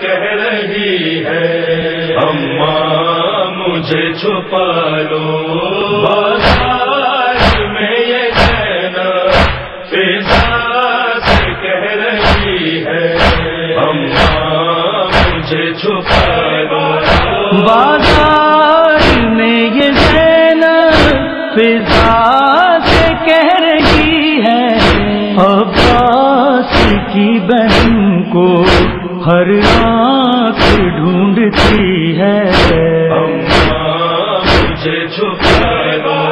کہہ رہی ہے اماں مجھے چھپا لو۔ اماں چھپا بازار میں یہ زینا فضا سے کہہ رہی ہے، عباس کی بہن کو ہر آنکھ ڈھونڈتی ہے۔ اماں چھپا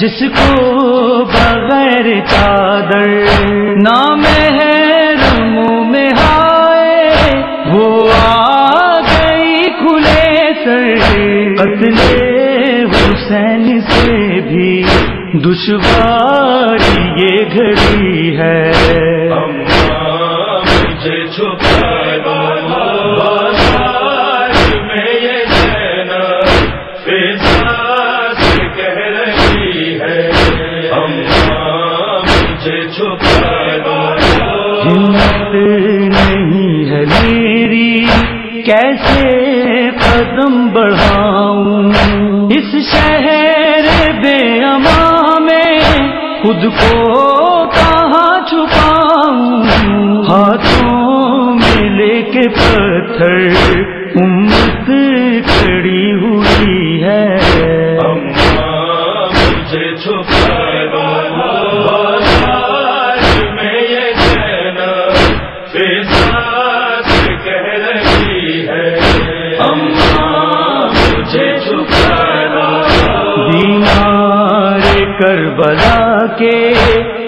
جس کو بغیر چادر نام ہے رمو میں ہائے، وہ آ گئی کھلے سر قتل حسین سے بھی دشواری یہ گھڑی ہے۔ مجھے ہمت نہیں ہے میری کیسے قدم بڑھاؤں؟ اس شہر بے اما میں خود کو کہاں چھپاؤں؟ ہاتھوں میں لے کے پتھر امت کھڑی ہوئی ہے۔ فضا سے کہہ رہی ہے۔ اماں مجھے چھپا لو کربلا کے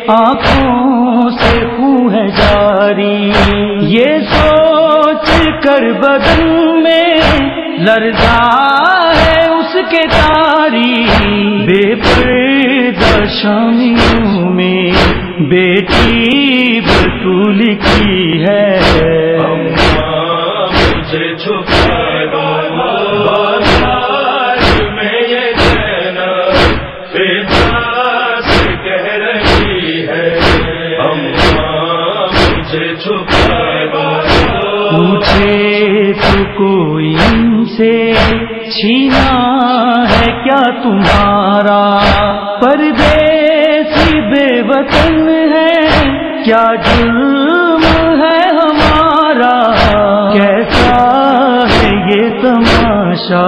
آنکھوں سے خون ہے جاری۔ یہ سوچ کر بدن میں لرزا ہے اس کے تاری۔ بے پردہ شامیوں بیٹی بطول کی ہے۔ اماں مجھے چھپا لو بازار میں یہ کہنا فضا سے کہہ رہی ہے۔ اماں مجھے چھپا لو پوچھے تو کوئی ان سے چھینا ہے کیا تمہارا؟ پردیسی کیا جرم ہے ہمارا؟ کیسا ہے یہ تماشا؟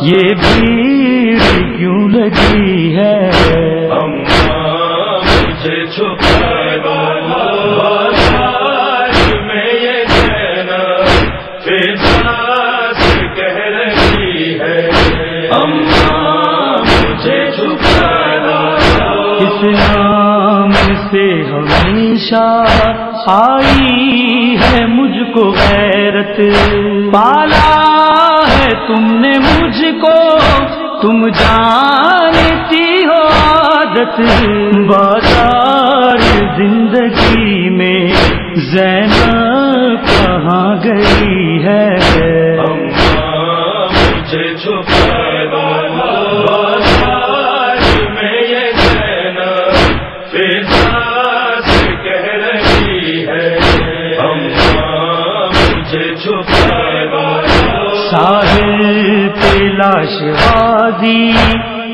یہ بھیڑ کیوں لگی ہے؟ اماں ہمیشہ آئی ہے مجھ کو غیرت۔ پالا ہے تم نے مجھ کو، تم جانتی ہو عادت۔ بازار زندگی میں زینب ساحل پہ لاش بازی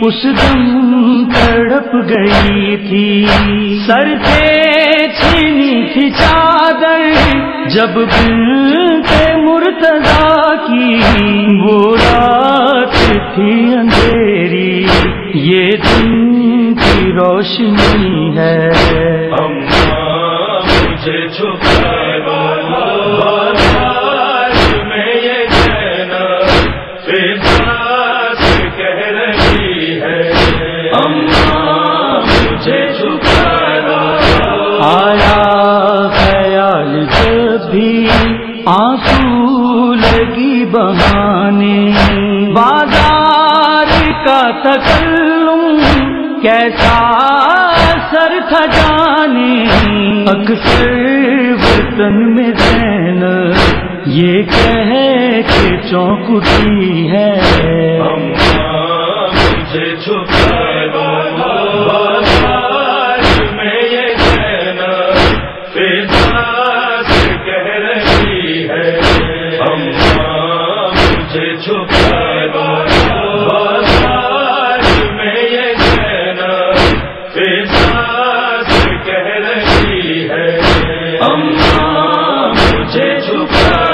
اس دم تڑپ گئی تھی۔ سر سے چھینی تھی چادر، جب بنت مرتضا کی۔ وہ رات تھی اندھیری، یہ دن کی روشنی ہے۔ اماں مجھے چھپا جب بھی آنسو لگی بہانے۔ بازار کا تکلم کیسا سر تھا جانے۔ اکثر وطن میں زین یہ کہہ کے چونکتی ہے۔ چھپا ہے اماں مجھے چھپا